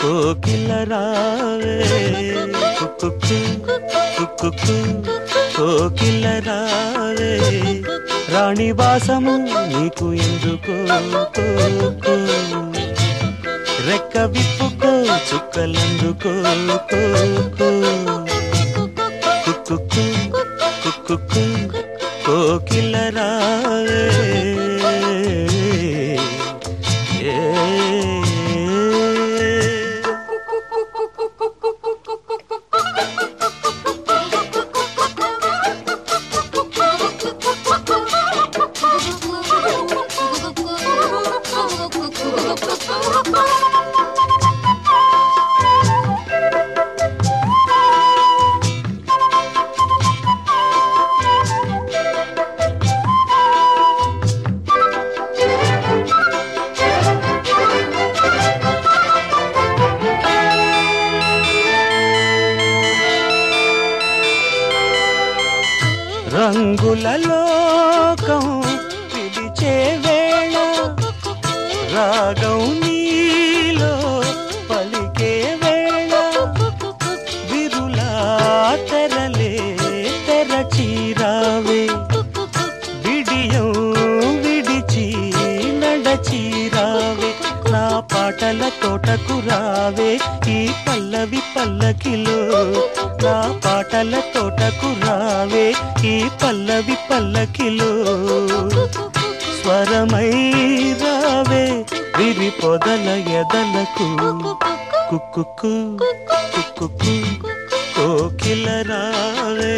కోకిల రావే కోకిల రావే రాణి వాసము నీకు ఎందుకో? రెక్క విప్పుకో చుక్కలందుకో? కోకిల రంగుల లోకం పిలిచే వేళ రాగం నీలో పలికే వేళ విరులా తెరలే తెరచీరావే. విడియం విడిచి నడచీరావే నా పాటల తోటకు రావే ఈ పల్లవి పల్లకిలో నా పాటల తోటకు రావే ఈ పల్లవి పల్లకిలో స్వరమై రావే విరి పొదల ఎదలకు కుక్కు కుక్కు కోకిల రావే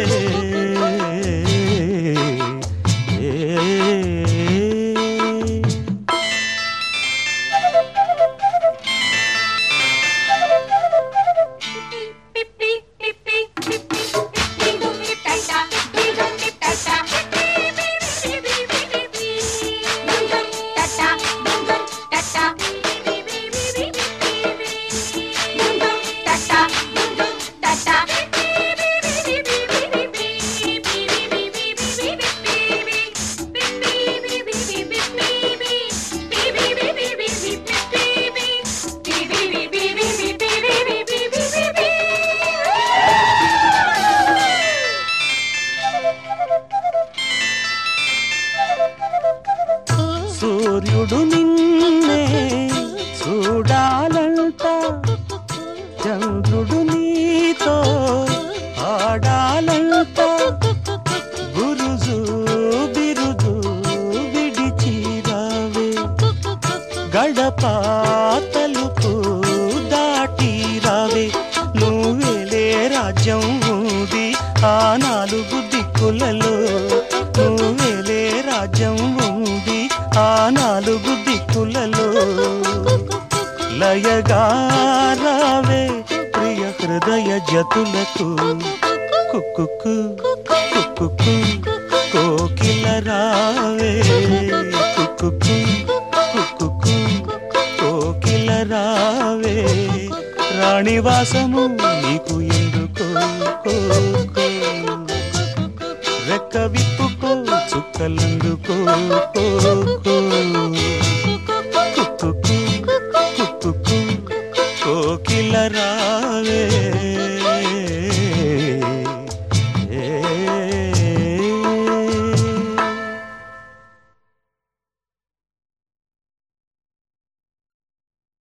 సూర్యుడు నిన్నే చూడాలంట. చంద్రుడు నీతో ఆడాలంట. గురుజు బిరుదు విడిచిరావే గడప తలుపు దాటి రావే. నువ్వేలే రాజ్యం ఉంది ఆ నాలుగు దిక్కులలో. లయగా రావే ప్రియ హృదయ జతులకు. కుక్కు కుక్కు కోకిల రావే కుక్కు కుక్కు కోకిల రావే రాణివాసము